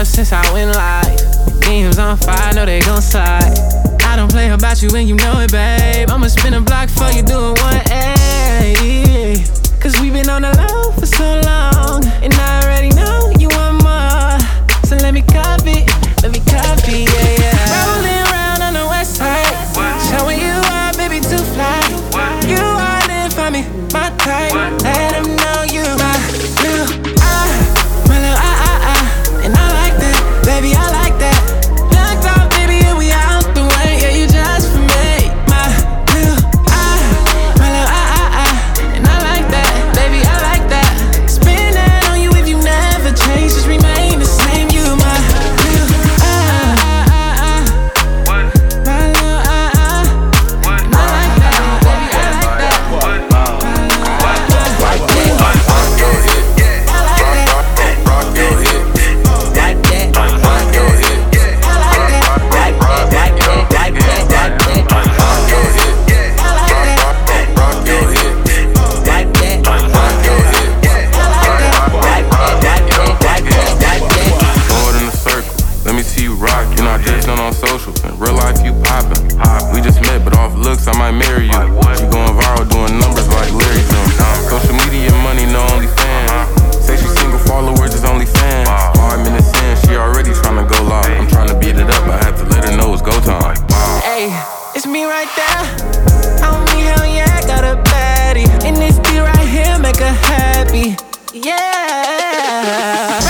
Up since I went live. Games on fire, know they gon' slide. I don't play about you and you know it, babe. I'ma spin a block for you doing one A. Cause we been on the low for so long, and I already know you want more. So let me copy, let me copy, yeah, yeah. Rolling around on the west side, showing you are, baby, to fly. You all in for me, my type. Might marry you. She going viral, doing numbers like Larry June. Social media money, no only fans. Say she single followers, is only fans. Five minutes in, she already tryna go live. I'm tryna beat it up, I had to let her know it's go time. Hey, it's me right there. On me, hell yeah, I got a baddie. And this beat right here make her happy. Yeah.